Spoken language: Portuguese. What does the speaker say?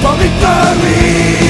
for victory.